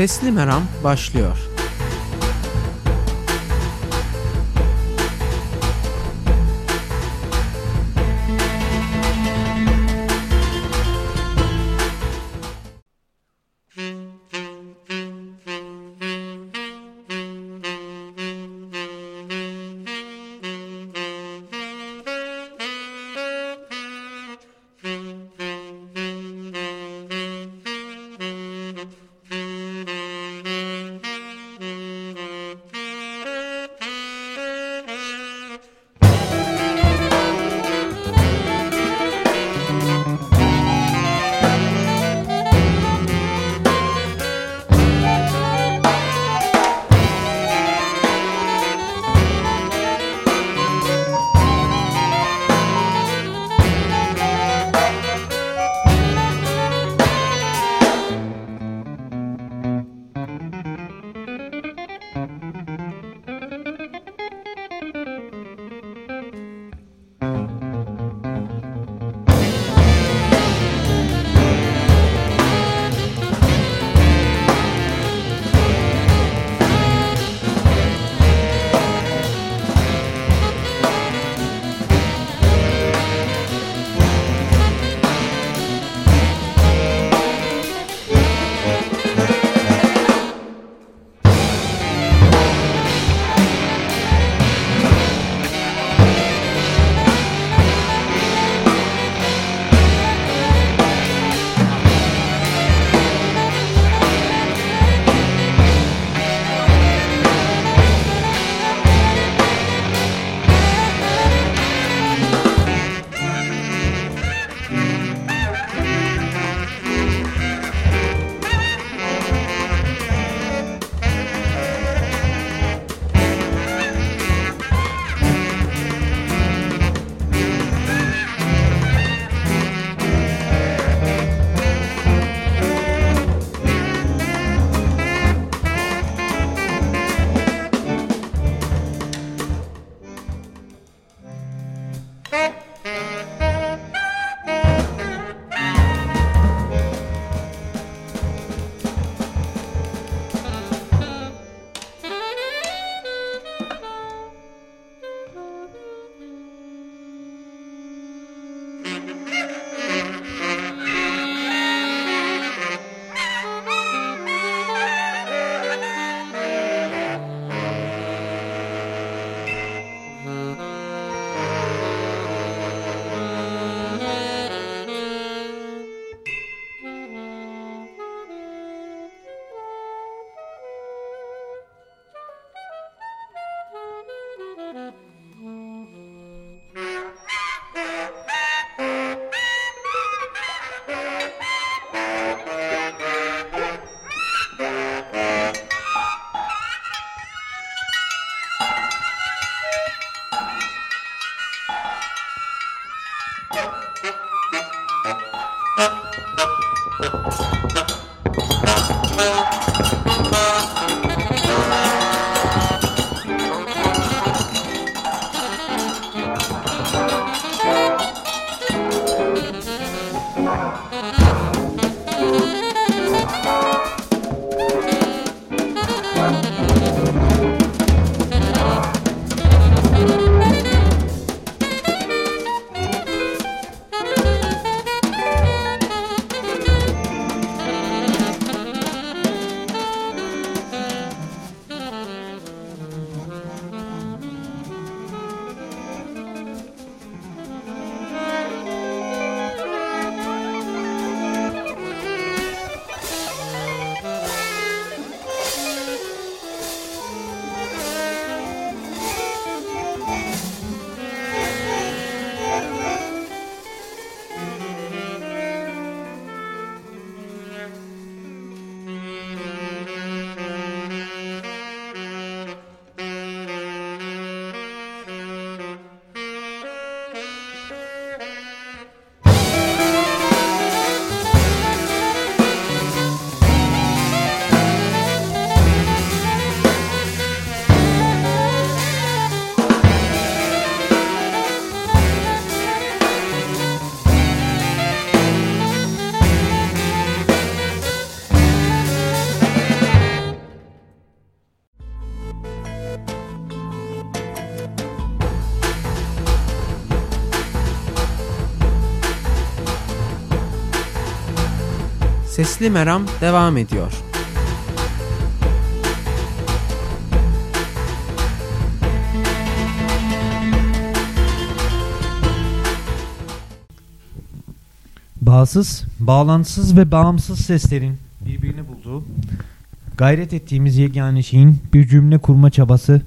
Sesli Meram başlıyor. Sesli Meram devam ediyor. Bağsız, bağlantısız ve bağımsız seslerin birbirini bulduğu, gayret ettiğimiz yegane şeyin bir cümle kurma çabası,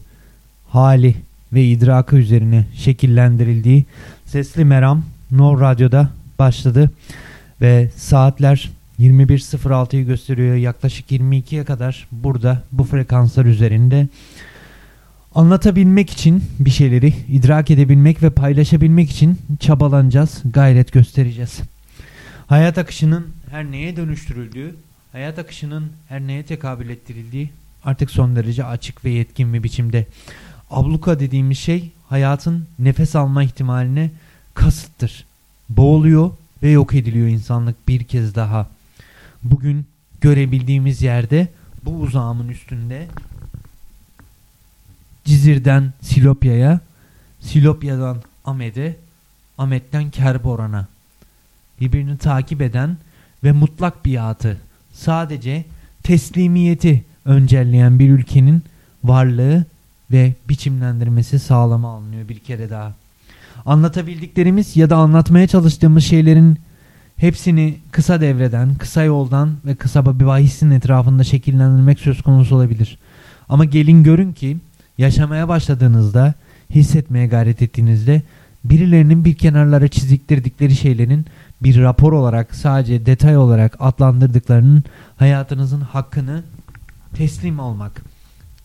hali ve idrakı üzerine şekillendirildiği Sesli Meram Nor Radyo'da başladı ve saatler 21.06'yı gösteriyor. Yaklaşık 22'ye kadar burada bu frekanslar üzerinde anlatabilmek için bir şeyleri idrak edebilmek ve paylaşabilmek için çabalanacağız, gayret göstereceğiz. Hayat akışının her neye dönüştürüldüğü, hayat akışının her neye tekabül ettirildiği artık son derece açık ve yetkin bir biçimde. Abluka dediğimiz şey hayatın nefes alma ihtimaline kasıttır. Boğuluyor ve yok ediliyor insanlık bir kez daha. Bugün görebildiğimiz yerde bu uzağımın üstünde Cizir'den Silopya'ya, Silopya'dan Ahmet'e, Ahmet'ten Kerboran'a birbirini takip eden ve mutlak biatı sadece teslimiyeti öncelleyen bir ülkenin varlığı ve biçimlendirmesi sağlama alınıyor bir kere daha. Anlatabildiklerimiz ya da anlatmaya çalıştığımız şeylerin hepsini kısa devreden, kısa yoldan ve kısa bir bahisin etrafında şekillendirmek söz konusu olabilir. Ama gelin görün ki yaşamaya başladığınızda, hissetmeye gayret ettiğinizde birilerinin bir kenarlara çiziktirdikleri şeylerin bir rapor olarak sadece detay olarak adlandırdıklarının hayatınızın hakkını teslim olmak,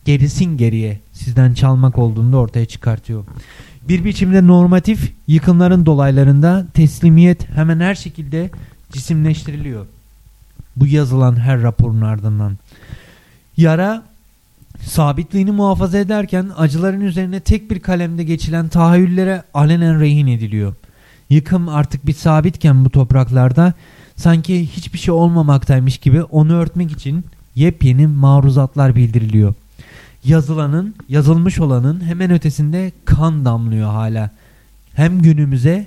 gerisin geriye sizden çalmak olduğunu ortaya çıkartıyor. Bir biçimde normatif yıkımların dolaylarında teslimiyet hemen her şekilde cisimleştiriliyor. Bu yazılan her raporun ardından. Yara sabitliğini muhafaza ederken acıların üzerine tek bir kalemde geçilen tahayyüllere alenen rehin ediliyor. Yıkım artık bir sabitken bu topraklarda sanki hiçbir şey olmamaktaymış gibi onu örtmek için yepyeni maruzatlar bildiriliyor. Yazılanın, yazılmış olanın hemen ötesinde kan damlıyor hala. Hem günümüze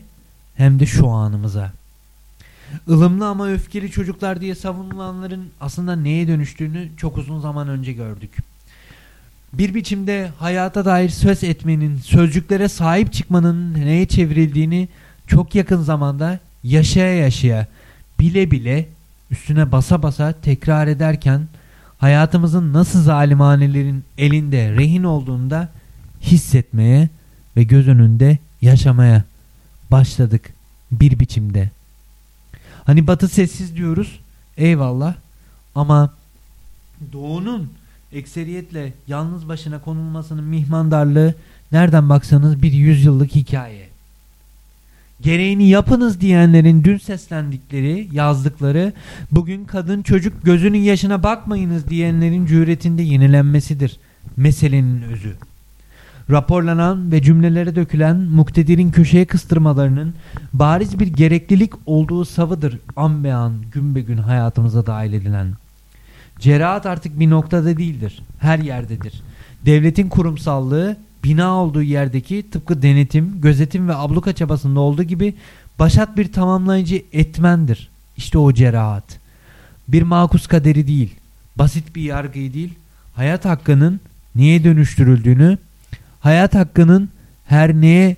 hem de şu anımıza. Ilımlı ama öfkeli çocuklar diye savunulanların aslında neye dönüştüğünü çok uzun zaman önce gördük. Bir biçimde hayata dair söz etmenin, sözcüklere sahip çıkmanın neye çevrildiğini çok yakın zamanda yaşaya yaşaya, bile bile, üstüne basa basa tekrar ederken hayatımızın nasıl zalimhanelerin elinde rehin olduğunda hissetmeye ve göz önünde yaşamaya başladık bir biçimde. Hani batı sessiz diyoruz eyvallah ama doğunun ekseriyetle yalnız başına konulmasının mihmandarlığı nereden baksanız bir yüzyıllık hikaye. Gereğini yapınız diyenlerin dün seslendikleri, yazdıkları, bugün kadın çocuk gözünün yaşına bakmayınız diyenlerin cüretinde yenilenmesidir meselenin özü. Raporlanan ve cümlelere dökülen muktedirin köşeye kıstırmalarının bariz bir gereklilik olduğu savıdır an be an gün be gün hayatımıza dahil edilen. Cerahat artık bir noktada değildir, her yerdedir. Devletin kurumsallığı bina olduğu yerdeki tıpkı denetim, gözetim ve abluka çabasında olduğu gibi başat bir tamamlayıcı etmendir. İşte o cerahat. Bir makus kaderi değil, basit bir yargıyı değil, hayat hakkının niye dönüştürüldüğünü, hayat hakkının her neye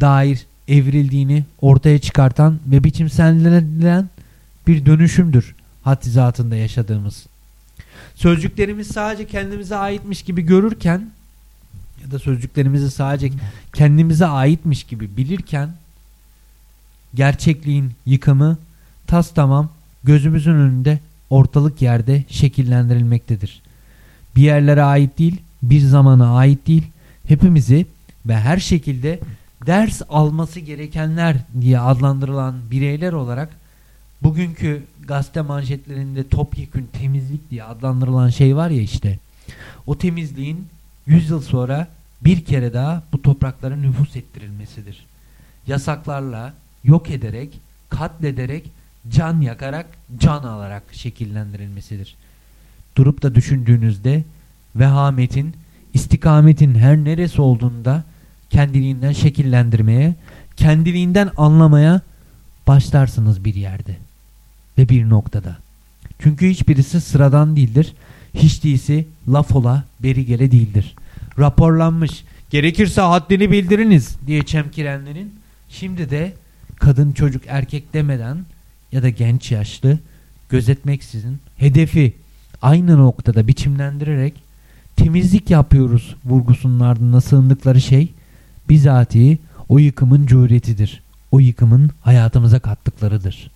dair evrildiğini ortaya çıkartan ve biçimsellendirilen bir dönüşümdür hattizatında yaşadığımız. Sözcüklerimiz sadece kendimize aitmiş gibi görürken ya da sözcüklerimizi sadece kendimize aitmiş gibi bilirken gerçekliğin yıkımı tas tamam gözümüzün önünde ortalık yerde şekillendirilmektedir. Bir yerlere ait değil, bir zamana ait değil, hepimizi ve her şekilde ders alması gerekenler diye adlandırılan bireyler olarak bugünkü gazete manşetlerinde topyekün temizlik diye adlandırılan şey var ya işte o temizliğin 100 yıl sonra bir kere daha bu topraklara nüfus ettirilmesidir. Yasaklarla, yok ederek, katlederek, can yakarak, can alarak şekillendirilmesidir. Durup da düşündüğünüzde vehametin, istikametin her neresi olduğunda kendiliğinden şekillendirmeye, kendiliğinden anlamaya başlarsınız bir yerde ve bir noktada. Çünkü hiçbirisi sıradan değildir. Hiç değilse laf ola beri gele değildir. Raporlanmış. Gerekirse haddini bildiriniz diye çemkirenlerin şimdi de kadın çocuk erkek demeden ya da genç yaşlı gözetmeksizin hedefi aynı noktada biçimlendirerek temizlik yapıyoruz vurgusunun ardına sığındıkları şey bizatihi o yıkımın cüretidir. O yıkımın hayatımıza kattıklarıdır.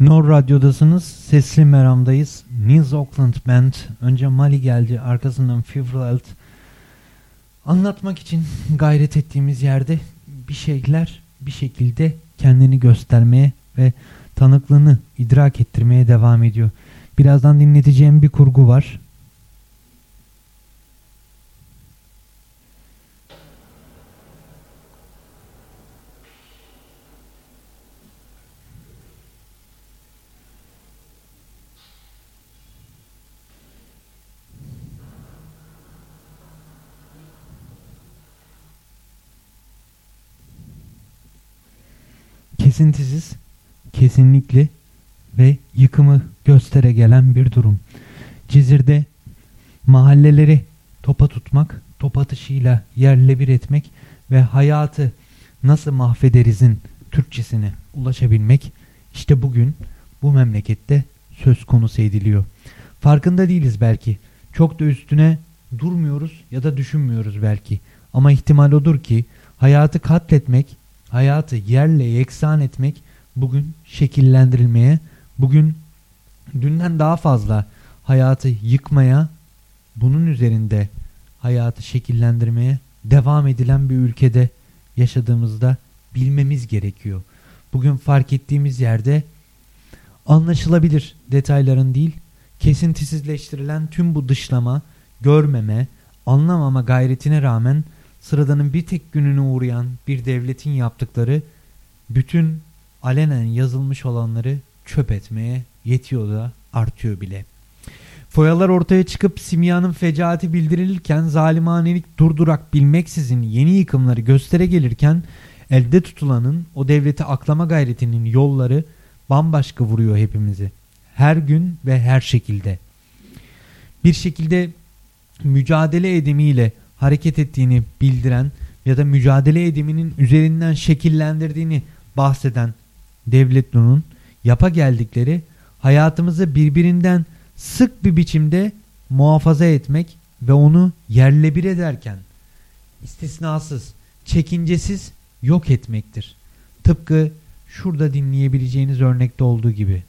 Nor Radyo'dasınız. Sesli Meram'dayız. New Auckland Band. Önce Mali geldi. Arkasından Fivrilelt. Anlatmak için gayret ettiğimiz yerde bir şeyler bir şekilde kendini göstermeye ve tanıklığını idrak ettirmeye devam ediyor. Birazdan dinleteceğim bir kurgu var. Kesintisiz, kesinlikle ve yıkımı göstere gelen bir durum. Cizir'de mahalleleri topa tutmak, top atışıyla yerle bir etmek ve hayatı nasıl mahvederizin Türkçesine ulaşabilmek işte bugün bu memlekette söz konusu ediliyor. Farkında değiliz belki. Çok da üstüne durmuyoruz ya da düşünmüyoruz belki. Ama ihtimal odur ki hayatı katletmek hayatı yerle yeksan etmek bugün şekillendirilmeye, bugün dünden daha fazla hayatı yıkmaya, bunun üzerinde hayatı şekillendirmeye devam edilen bir ülkede yaşadığımızda bilmemiz gerekiyor. Bugün fark ettiğimiz yerde anlaşılabilir detayların değil, kesintisizleştirilen tüm bu dışlama, görmeme, anlamama gayretine rağmen sıradanın bir tek gününe uğrayan bir devletin yaptıkları bütün alenen yazılmış olanları çöp etmeye yetiyor da artıyor bile. Foyalar ortaya çıkıp simyanın fecaati bildirilirken zalimhanelik durdurak bilmeksizin yeni yıkımları göstere gelirken elde tutulanın o devleti aklama gayretinin yolları bambaşka vuruyor hepimizi. Her gün ve her şekilde. Bir şekilde mücadele edemiyle hareket ettiğini bildiren ya da mücadele ediminin üzerinden şekillendirdiğini bahseden Devletlu'nun yapa geldikleri hayatımızı birbirinden sık bir biçimde muhafaza etmek ve onu yerle bir ederken istisnasız, çekincesiz yok etmektir. Tıpkı şurada dinleyebileceğiniz örnekte olduğu gibi.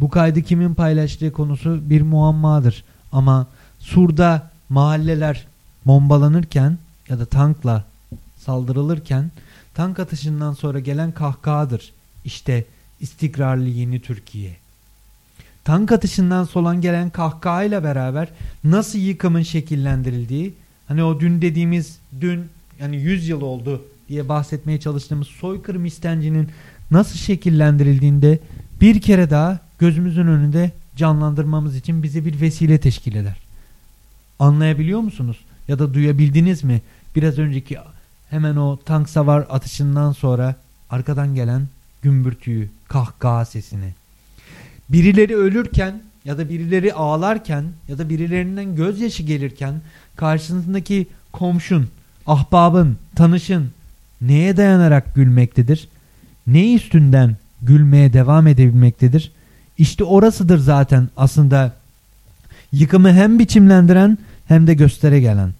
Bu kaydı kimin paylaştığı konusu bir muammadır. Ama Sur'da mahalleler bombalanırken ya da tankla saldırılırken tank atışından sonra gelen kahkahadır. İşte istikrarlı yeni Türkiye. Tank atışından solan gelen kahkahayla beraber nasıl yıkımın şekillendirildiği, hani o dün dediğimiz dün yani 100 yıl oldu diye bahsetmeye çalıştığımız soykırım istencinin nasıl şekillendirildiğinde bir kere daha gözümüzün önünde canlandırmamız için bize bir vesile teşkil eder. Anlayabiliyor musunuz? Ya da duyabildiniz mi? Biraz önceki hemen o tank savar atışından sonra arkadan gelen gümbürtüyü, kahkaha sesini. Birileri ölürken ya da birileri ağlarken ya da birilerinden gözyaşı gelirken karşısındaki komşun, ahbabın, tanışın neye dayanarak gülmektedir? Ne üstünden gülmeye devam edebilmektedir? İşte orasıdır zaten aslında yıkımı hem biçimlendiren hem de göstere gelen.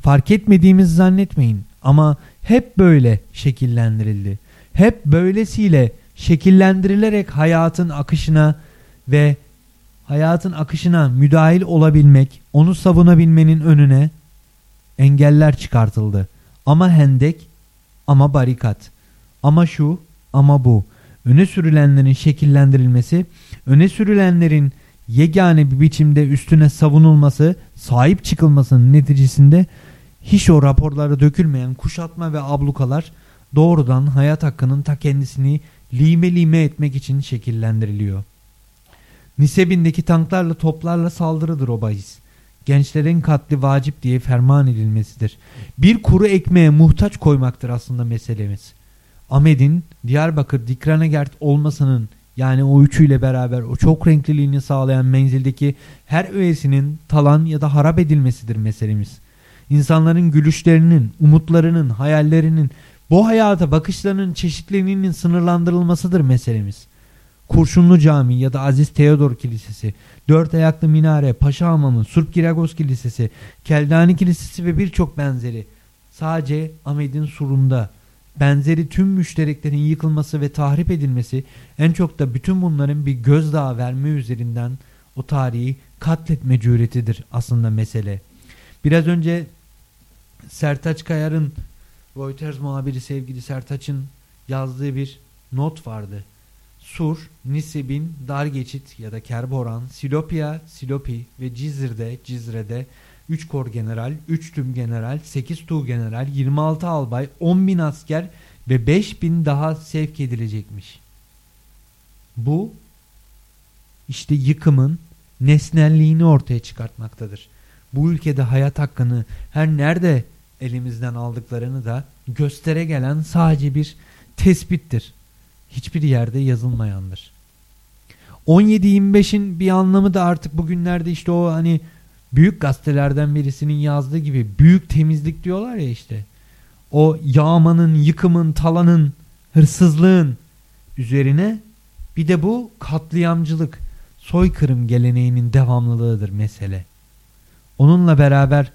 Fark etmediğimizi zannetmeyin ama hep böyle şekillendirildi. Hep böylesiyle şekillendirilerek hayatın akışına ve hayatın akışına müdahil olabilmek, onu savunabilmenin önüne engeller çıkartıldı. Ama hendek, ama barikat, ama şu, ama bu öne sürülenlerin şekillendirilmesi, öne sürülenlerin yegane bir biçimde üstüne savunulması, sahip çıkılmasının neticesinde hiç o raporlara dökülmeyen kuşatma ve ablukalar doğrudan hayat hakkının ta kendisini lime lime etmek için şekillendiriliyor. Nisebindeki tanklarla toplarla saldırıdır o bahis. Gençlerin katli vacip diye ferman edilmesidir. Bir kuru ekmeğe muhtaç koymaktır aslında meselemiz. Ahmet'in Diyarbakır Dikranegert olmasının yani o üçüyle beraber o çok renkliliğini sağlayan menzildeki her öğesinin talan ya da harap edilmesidir meselemiz. İnsanların gülüşlerinin, umutlarının, hayallerinin, bu hayata bakışlarının çeşitliliğinin sınırlandırılmasıdır meselemiz. Kurşunlu Cami ya da Aziz Teodor Kilisesi, Dört Ayaklı Minare, Paşa Hamamı, Surp Giragos Kilisesi, Keldani Kilisesi ve birçok benzeri sadece Ahmet'in surunda benzeri tüm müştereklerin yıkılması ve tahrip edilmesi en çok da bütün bunların bir gözdağı verme üzerinden o tarihi katletme cüretidir aslında mesele. Biraz önce Sertaç Kayar'ın Reuters muhabiri sevgili Sertaç'ın yazdığı bir not vardı. Sur, Nisibin, Dargeçit ya da Kerboran, Silopya, Silopi ve Cizre'de, Cizre'de 3 kor general, 3 tüm general, 8 tuğ general, 26 albay, 10 bin asker ve 5 bin daha sevk edilecekmiş. Bu işte yıkımın nesnelliğini ortaya çıkartmaktadır. Bu ülkede hayat hakkını her nerede elimizden aldıklarını da göstere gelen sadece bir tespittir. Hiçbir yerde yazılmayandır. 17-25'in bir anlamı da artık bugünlerde işte o hani büyük gazetelerden birisinin yazdığı gibi büyük temizlik diyorlar ya işte. O yağmanın, yıkımın, talanın, hırsızlığın üzerine bir de bu katliamcılık, soykırım geleneğinin devamlılığıdır mesele. Onunla beraber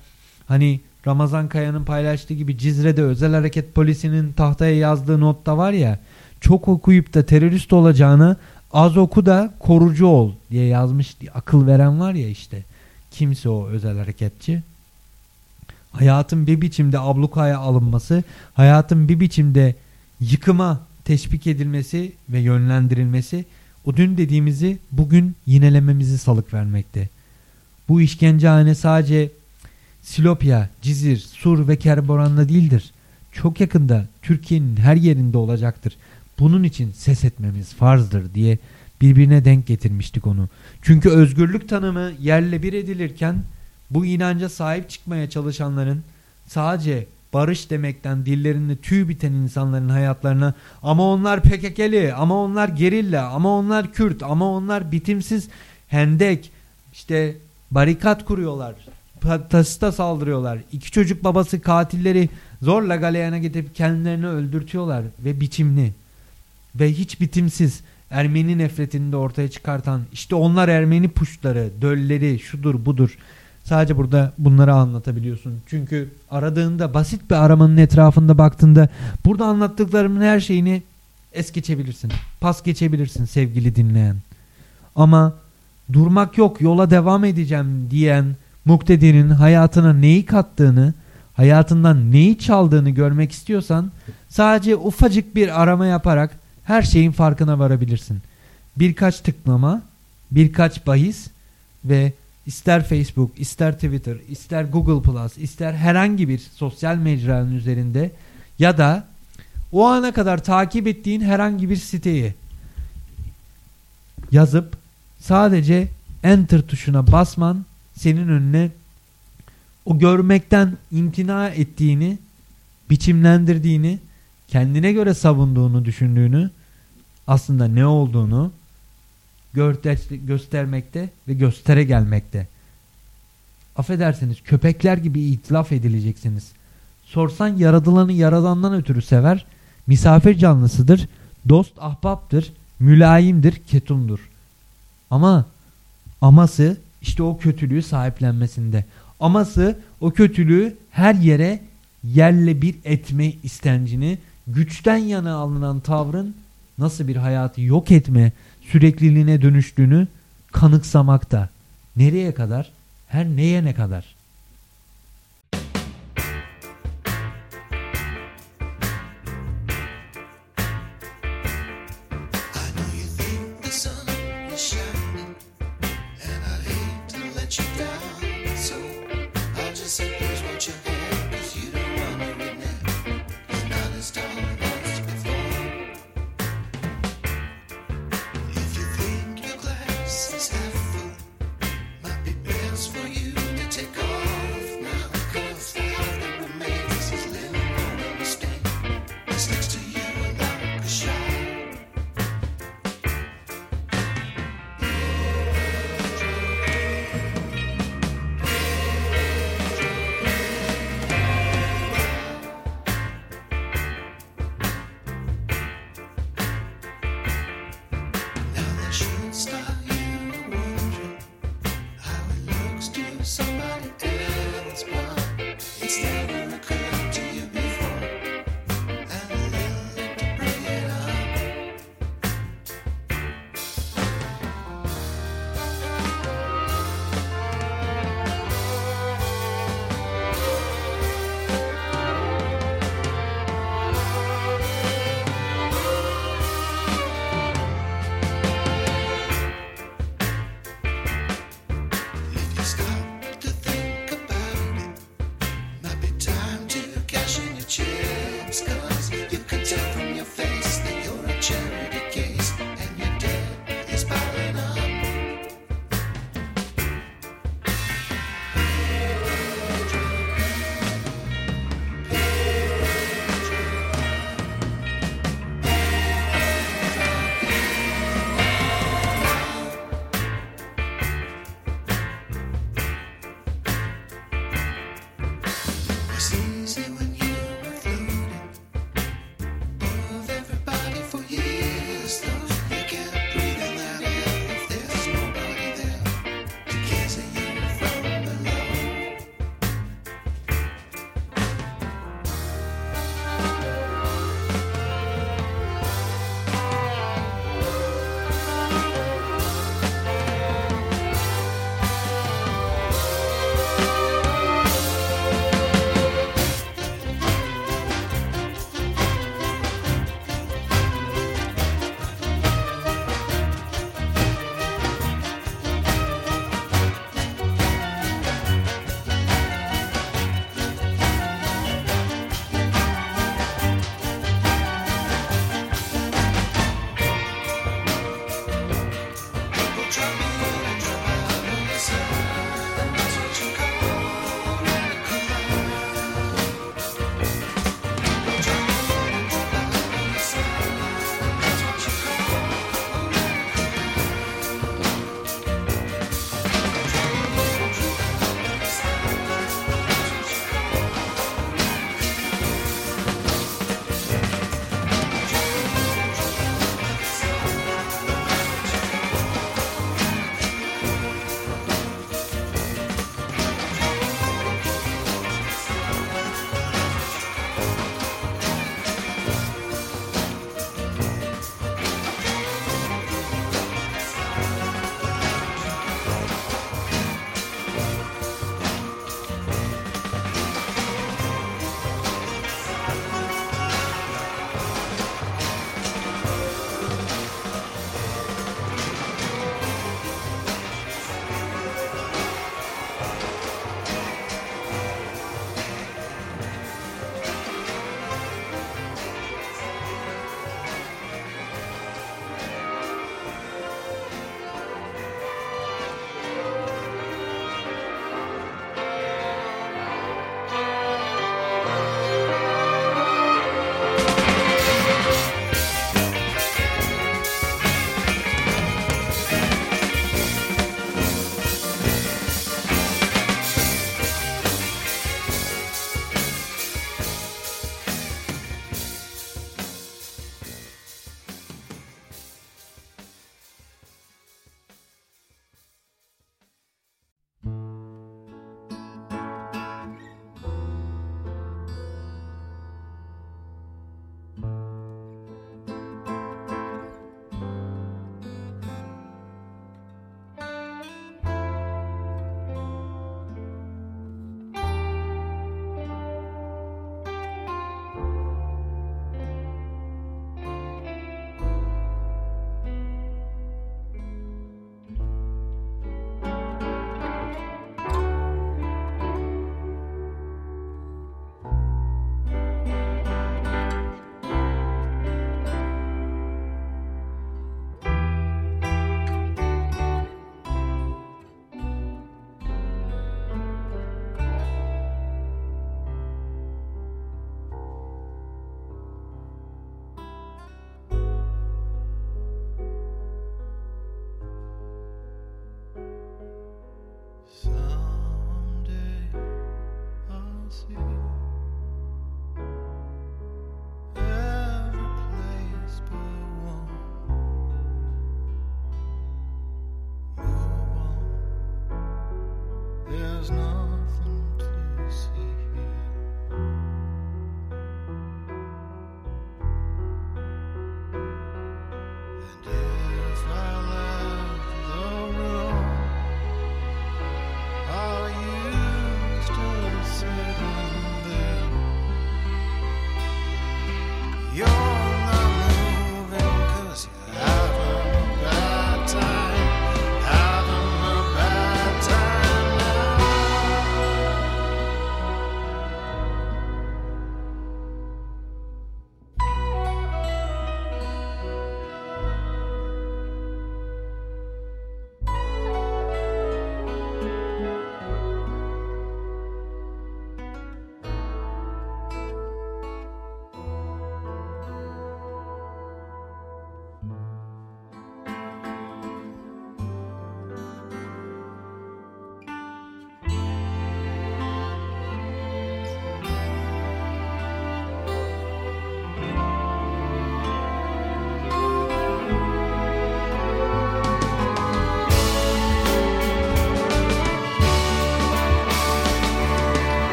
hani Ramazan Kaya'nın paylaştığı gibi Cizre'de özel hareket polisinin tahtaya yazdığı notta var ya çok okuyup da terörist olacağını az oku da korucu ol diye yazmış akıl veren var ya işte. Kimse o özel hareketçi. Hayatın bir biçimde ablukaya alınması, hayatın bir biçimde yıkıma teşvik edilmesi ve yönlendirilmesi o dün dediğimizi bugün yinelememizi salık vermekte. Bu işkencehane sadece Silopya, Cizir, Sur ve Kerboran'da değildir. Çok yakında Türkiye'nin her yerinde olacaktır. Bunun için ses etmemiz farzdır diye birbirine denk getirmiştik onu. Çünkü özgürlük tanımı yerle bir edilirken bu inanca sahip çıkmaya çalışanların sadece barış demekten dillerinde tüy biten insanların hayatlarına ama onlar PKK'li ama onlar gerilla ama onlar Kürt ama onlar bitimsiz hendek işte barikat kuruyorlar tasita saldırıyorlar iki çocuk babası katilleri zorla galeyana getirip kendilerini öldürtüyorlar ve biçimli ve hiç bitimsiz Ermeni nefretini de ortaya çıkartan işte onlar Ermeni puşları, dölleri, şudur budur. Sadece burada bunları anlatabiliyorsun. Çünkü aradığında basit bir aramanın etrafında baktığında burada anlattıklarımın her şeyini es geçebilirsin. Pas geçebilirsin sevgili dinleyen. Ama durmak yok yola devam edeceğim diyen muktedirin hayatına neyi kattığını, hayatından neyi çaldığını görmek istiyorsan sadece ufacık bir arama yaparak her şeyin farkına varabilirsin. Birkaç tıklama, birkaç bahis ve ister Facebook, ister Twitter, ister Google Plus, ister herhangi bir sosyal mecranın üzerinde ya da o ana kadar takip ettiğin herhangi bir siteyi yazıp sadece enter tuşuna basman senin önüne o görmekten imtina ettiğini, biçimlendirdiğini kendine göre savunduğunu düşündüğünü aslında ne olduğunu göstermekte ve göstere gelmekte. Affedersiniz köpekler gibi itlaf edileceksiniz. Sorsan yaradılanı yaradandan ötürü sever, misafir canlısıdır, dost ahbaptır, mülayimdir, ketumdur. Ama aması işte o kötülüğü sahiplenmesinde. Aması o kötülüğü her yere yerle bir etme istencini güçten yana alınan tavrın nasıl bir hayatı yok etme sürekliliğine dönüştüğünü kanıksamakta. Nereye kadar? Her neye ne kadar?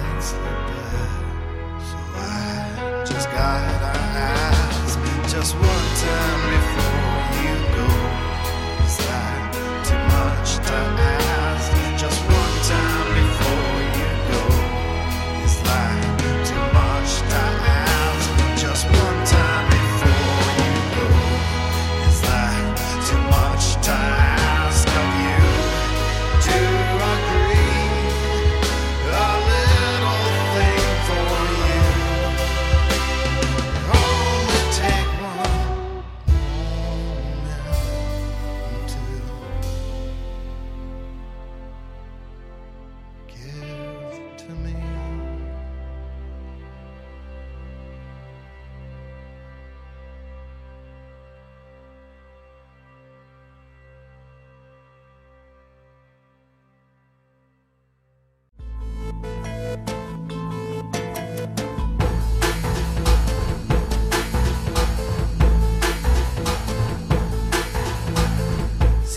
That you. So I just ask just one time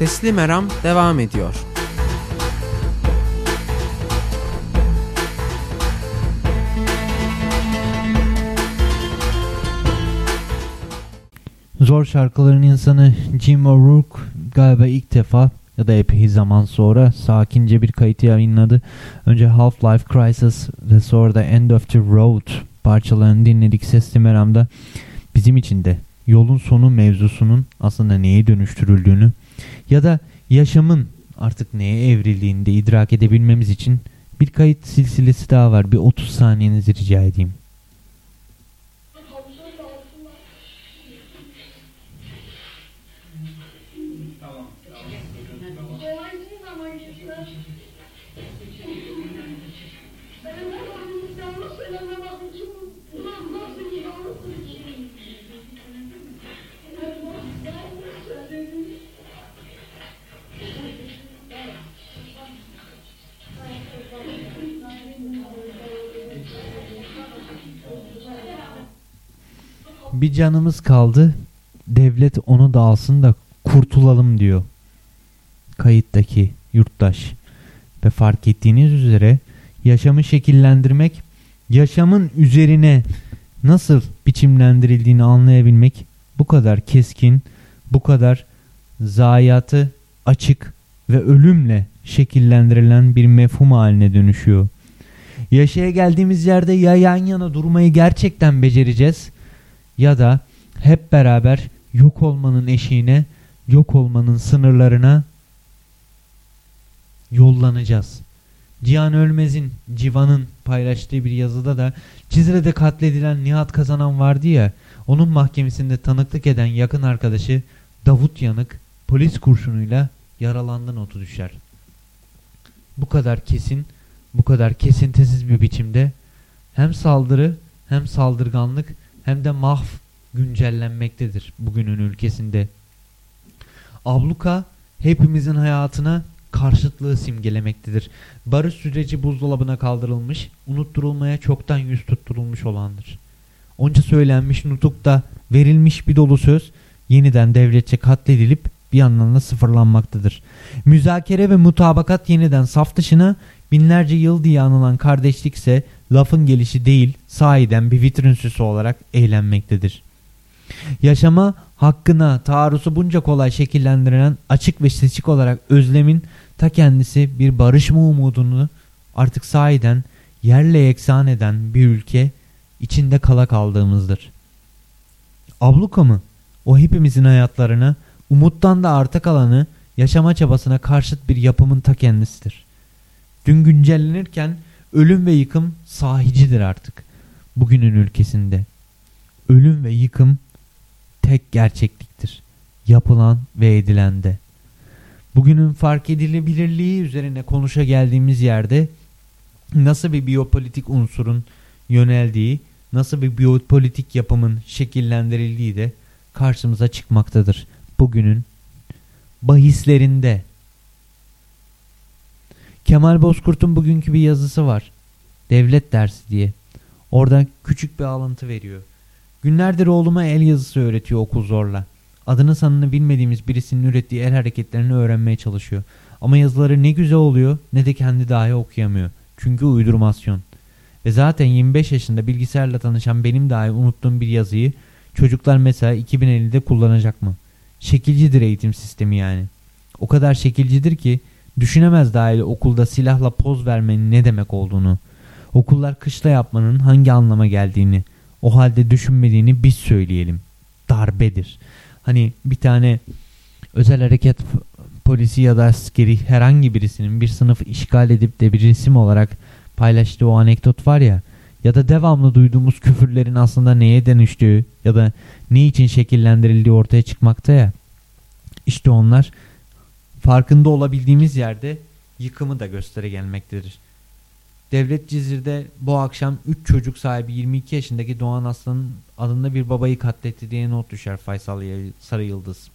Sesli Meram devam ediyor. Zor şarkıların insanı Jim O'Rourke galiba ilk defa ya da epey zaman sonra sakince bir kayıt yayınladı. Önce Half-Life Crisis ve sonra da End of the Road parçalarını dinledik Sesli Meram'da. Bizim için de yolun sonu mevzusunun aslında neye dönüştürüldüğünü ya da yaşamın artık neye evrildiğini de idrak edebilmemiz için Bir kayıt silsilesi daha var. Bir 30 saniyenizi rica edeyim. Bir canımız kaldı. Devlet onu da alsın da kurtulalım diyor. Kayıttaki yurttaş. Ve fark ettiğiniz üzere yaşamı şekillendirmek, yaşamın üzerine nasıl biçimlendirildiğini anlayabilmek bu kadar keskin, bu kadar zayiatı açık ve ölümle şekillendirilen bir mefhum haline dönüşüyor. Yaşaya geldiğimiz yerde ya yan yana durmayı gerçekten becereceğiz ya da hep beraber yok olmanın eşiğine, yok olmanın sınırlarına yollanacağız. Cihan Ölmez'in, Civan'ın paylaştığı bir yazıda da Cizre'de katledilen Nihat Kazanan vardı ya, onun mahkemesinde tanıklık eden yakın arkadaşı Davut Yanık polis kurşunuyla yaralandı notu düşer. Bu kadar kesin, bu kadar kesintisiz bir biçimde hem saldırı hem saldırganlık hem de mahv güncellenmektedir bugünün ülkesinde. Abluka hepimizin hayatına karşıtlığı simgelemektedir. Barış süreci buzdolabına kaldırılmış, unutturulmaya çoktan yüz tutturulmuş olandır. Onca söylenmiş nutukta verilmiş bir dolu söz yeniden devletçe katledilip bir yandan da sıfırlanmaktadır. Müzakere ve mutabakat yeniden saf dışına binlerce yıl diye anılan kardeşlik ise lafın gelişi değil sahiden bir vitrin süsü olarak eğlenmektedir. Yaşama hakkına taarruzu bunca kolay şekillendirilen açık ve seçik olarak özlemin ta kendisi bir barış mı umudunu artık sahiden yerle yeksan eden bir ülke içinde kala kaldığımızdır. Abluka mı? O hepimizin hayatlarına umuttan da arta kalanı yaşama çabasına karşıt bir yapımın ta kendisidir. Dün güncellenirken ölüm ve yıkım sahicidir artık bugünün ülkesinde. Ölüm ve yıkım tek gerçekliktir. Yapılan ve edilende. Bugünün fark edilebilirliği üzerine konuşa geldiğimiz yerde nasıl bir biyopolitik unsurun yöneldiği, nasıl bir biyopolitik yapımın şekillendirildiği de karşımıza çıkmaktadır. Bugünün bahislerinde. Kemal Bozkurt'un bugünkü bir yazısı var. Devlet dersi diye. Orada küçük bir alıntı veriyor. Günlerdir oğluma el yazısı öğretiyor okul zorla. Adını sanını bilmediğimiz birisinin ürettiği el hareketlerini öğrenmeye çalışıyor. Ama yazıları ne güzel oluyor ne de kendi dahi okuyamıyor. Çünkü uydurmasyon. Ve zaten 25 yaşında bilgisayarla tanışan benim dahi unuttuğum bir yazıyı çocuklar mesela 2050'de kullanacak mı? Şekilcidir eğitim sistemi yani. O kadar şekilcidir ki düşünemez dahil okulda silahla poz vermenin ne demek olduğunu. Okullar kışla yapmanın hangi anlama geldiğini, o halde düşünmediğini biz söyleyelim. Darbedir. Hani bir tane özel hareket polisi ya da askeri herhangi birisinin bir sınıfı işgal edip de bir resim olarak paylaştığı o anekdot var ya ya da devamlı duyduğumuz küfürlerin aslında neye dönüştüğü ya da ne için şekillendirildiği ortaya çıkmakta ya. İşte onlar farkında olabildiğimiz yerde yıkımı da göstere gelmektedir. Devlet Cizir'de bu akşam 3 çocuk sahibi 22 yaşındaki Doğan Aslan'ın adında bir babayı katletti diye not düşer Faysal Sarı Yıldız.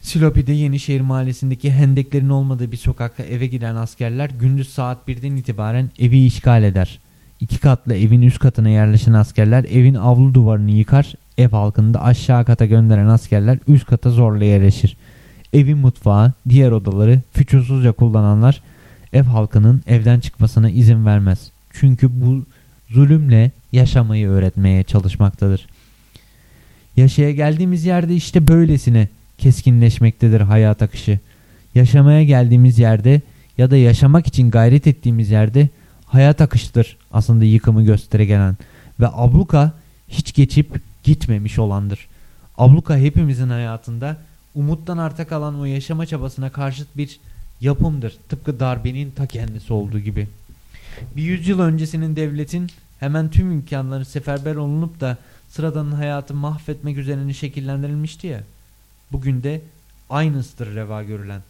Silopi'de Yenişehir mahallesindeki hendeklerin olmadığı bir sokakta eve giren askerler gündüz saat 1'den itibaren evi işgal eder. İki katlı evin üst katına yerleşen askerler evin avlu duvarını yıkar, ev halkını da aşağı kata gönderen askerler üst kata zorla yerleşir. Evin mutfağı, diğer odaları fütursuzca kullananlar ev halkının evden çıkmasına izin vermez. Çünkü bu zulümle yaşamayı öğretmeye çalışmaktadır. Yaşaya geldiğimiz yerde işte böylesine keskinleşmektedir hayat akışı. Yaşamaya geldiğimiz yerde ya da yaşamak için gayret ettiğimiz yerde hayat akışıdır aslında yıkımı göstere gelen ve abluka hiç geçip gitmemiş olandır. Abluka hepimizin hayatında umuttan arta kalan o yaşama çabasına karşıt bir Yapımdır. Tıpkı darbenin ta kendisi olduğu gibi. Bir yüzyıl öncesinin devletin hemen tüm imkanları seferber olunup da sıradanın hayatı mahvetmek üzerine şekillendirilmişti ya. Bugün de aynısıdır reva görülen.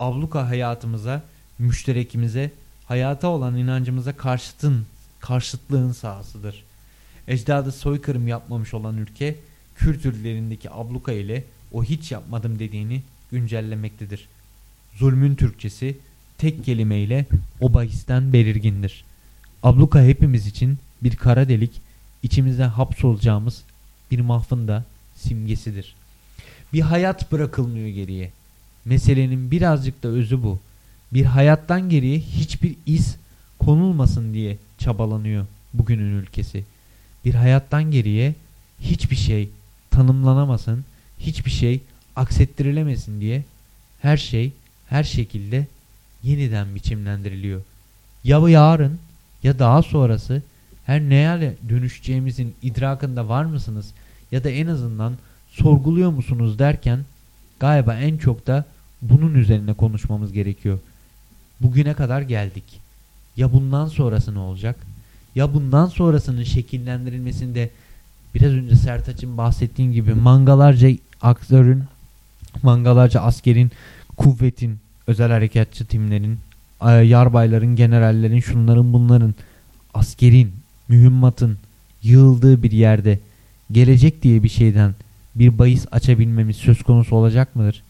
Abluka hayatımıza, müşterekimize, hayata olan inancımıza karşıtın, karşıtlığın sahasıdır. Ecdadı soykırım yapmamış olan ülke, kültürlerindeki abluka ile o hiç yapmadım dediğini güncellemektedir. Zulmün Türkçesi tek kelimeyle o bahisten belirgindir. Abluka hepimiz için bir kara delik, içimize hapsolacağımız bir mahfın da simgesidir. Bir hayat bırakılmıyor geriye. Meselenin birazcık da özü bu. Bir hayattan geriye hiçbir iz konulmasın diye çabalanıyor bugünün ülkesi. Bir hayattan geriye hiçbir şey tanımlanamasın, hiçbir şey aksettirilemesin diye her şey her şekilde yeniden biçimlendiriliyor. Ya yarın ya daha sonrası her neye dönüşeceğimizin idrakında var mısınız ya da en azından sorguluyor musunuz derken galiba en çok da bunun üzerine konuşmamız gerekiyor. Bugüne kadar geldik. Ya bundan sonrası ne olacak? Ya bundan sonrasının şekillendirilmesinde biraz önce Sertaç'ın bahsettiğim gibi mangalarca aktörün, mangalarca askerin, kuvvetin, özel harekatçı timlerin, yarbayların, generallerin, şunların bunların, askerin, mühimmatın yığıldığı bir yerde gelecek diye bir şeyden bir bahis açabilmemiz söz konusu olacak mıdır?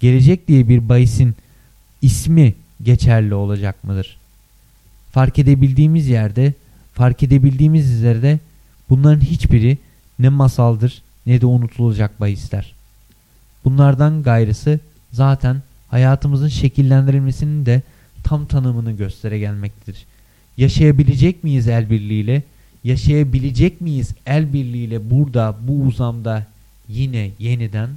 Gelecek diye bir bahisin ismi geçerli olacak mıdır? Fark edebildiğimiz yerde, fark edebildiğimiz üzere bunların hiçbiri ne masaldır ne de unutulacak bahisler. Bunlardan gayrısı zaten hayatımızın şekillendirilmesinin de tam tanımını göstere gelmektedir. Yaşayabilecek miyiz el birliğiyle? Yaşayabilecek miyiz el birliğiyle burada bu uzamda yine yeniden?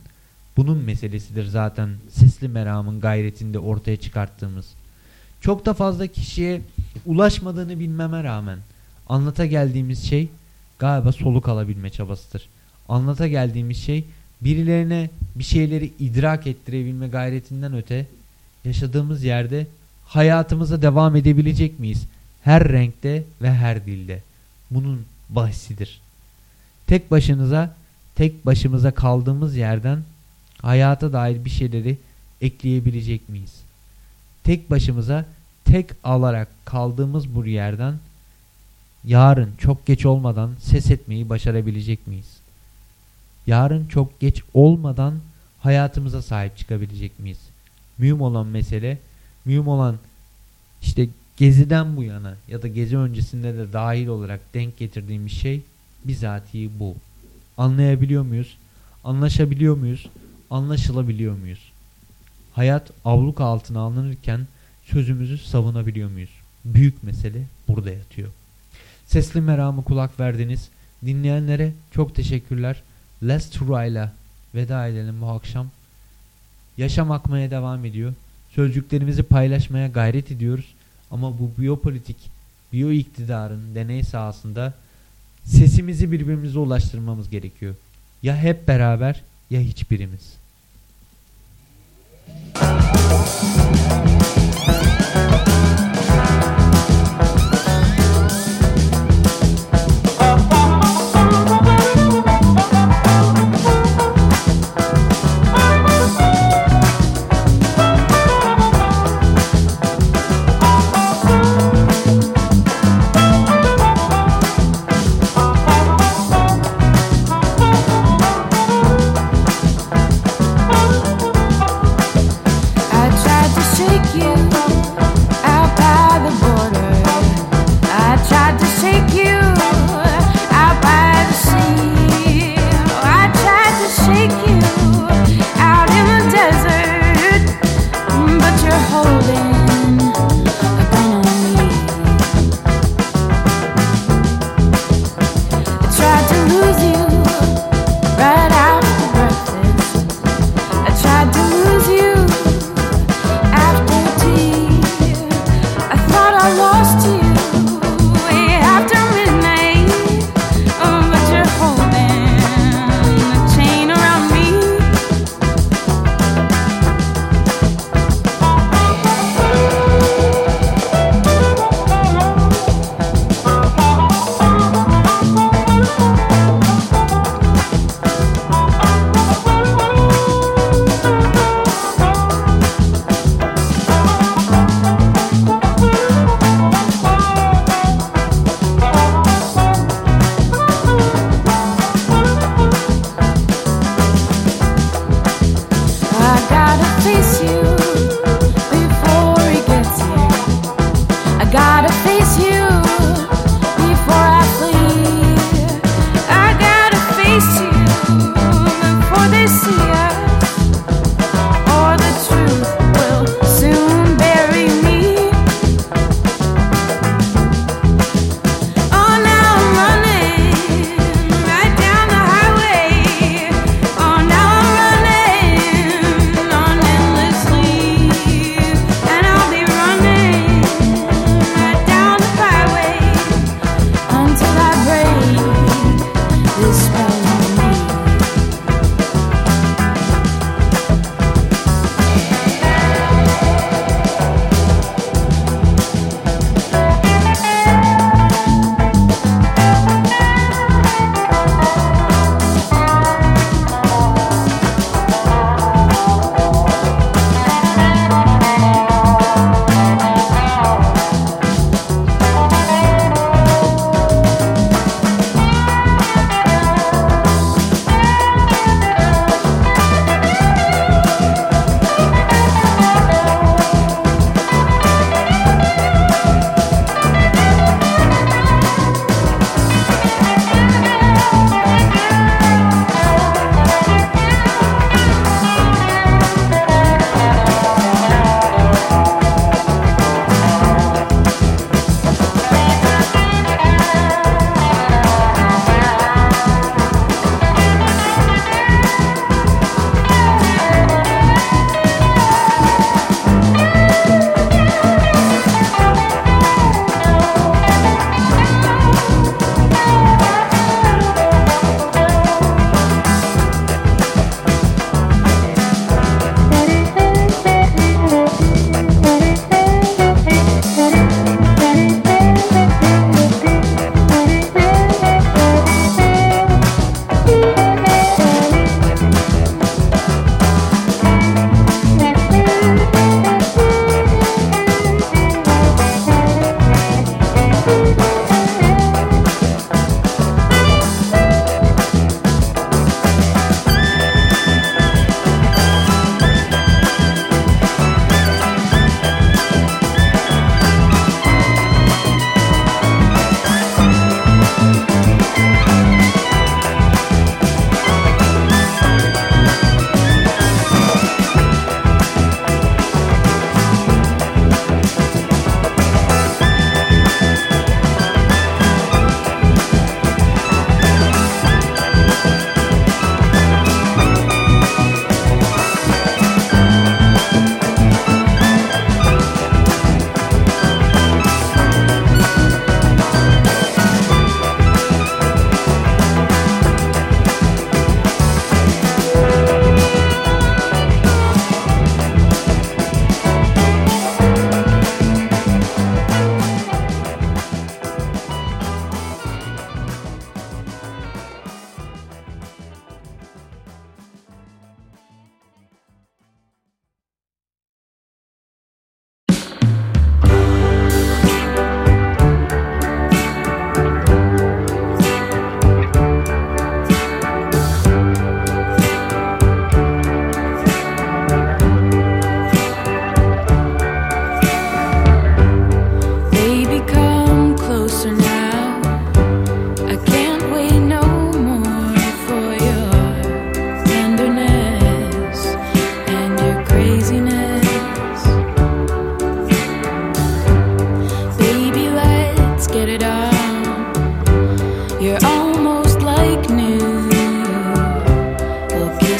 Bunun meselesidir zaten sesli meramın gayretinde ortaya çıkarttığımız. Çok da fazla kişiye ulaşmadığını bilmeme rağmen anlata geldiğimiz şey galiba soluk alabilme çabasıdır. Anlata geldiğimiz şey birilerine bir şeyleri idrak ettirebilme gayretinden öte yaşadığımız yerde hayatımıza devam edebilecek miyiz? Her renkte ve her dilde. Bunun bahsidir. Tek başınıza, tek başımıza kaldığımız yerden hayata dair bir şeyleri ekleyebilecek miyiz? Tek başımıza, tek alarak kaldığımız bu yerden yarın çok geç olmadan ses etmeyi başarabilecek miyiz? Yarın çok geç olmadan hayatımıza sahip çıkabilecek miyiz? Mühim olan mesele, mühim olan işte geziden bu yana ya da gezi öncesinde de dahil olarak denk getirdiğimiz şey bizatihi bu. Anlayabiliyor muyuz? Anlaşabiliyor muyuz? Anlaşılabiliyor muyuz? Hayat avluk altına alınırken sözümüzü savunabiliyor muyuz? Büyük mesele burada yatıyor. Sesli meramı kulak verdiniz. Dinleyenlere çok teşekkürler. Les Tura'yla veda edelim bu akşam. Yaşam akmaya devam ediyor. Sözcüklerimizi paylaşmaya gayret ediyoruz. Ama bu biyopolitik, biyo iktidarın deney sahasında sesimizi birbirimize ulaştırmamız gerekiyor. Ya hep beraber ya hiçbirimiz.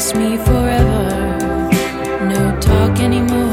kiss me forever. No talk anymore.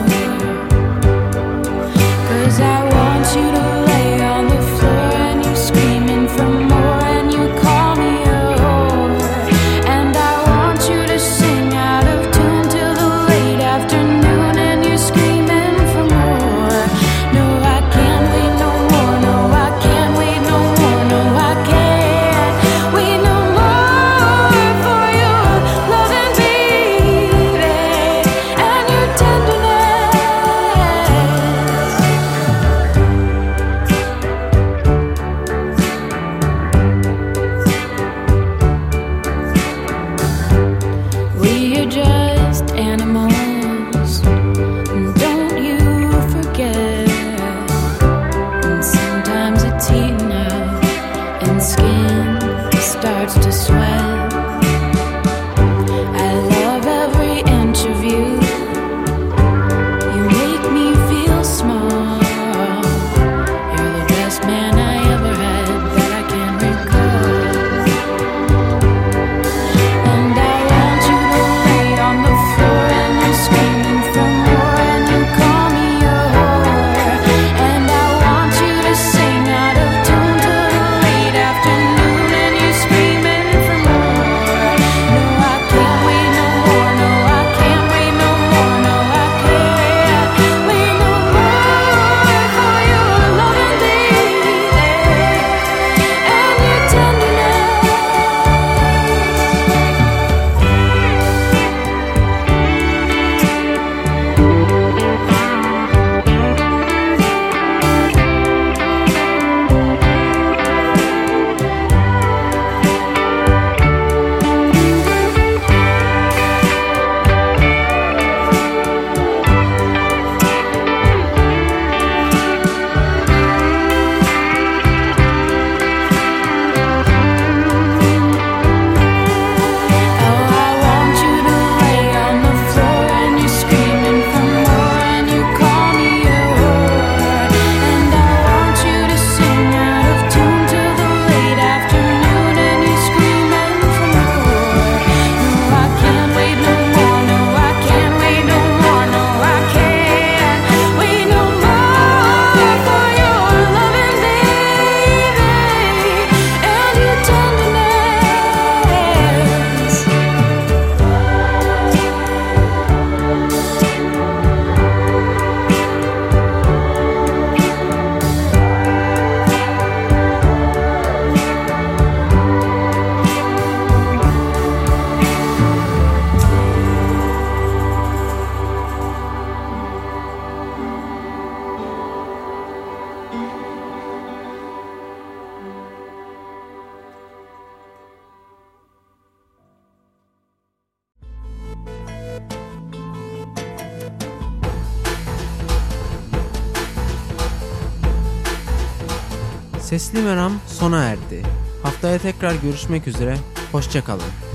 Sesli Meram sona erdi. Haftaya tekrar görüşmek üzere. Hoşçakalın.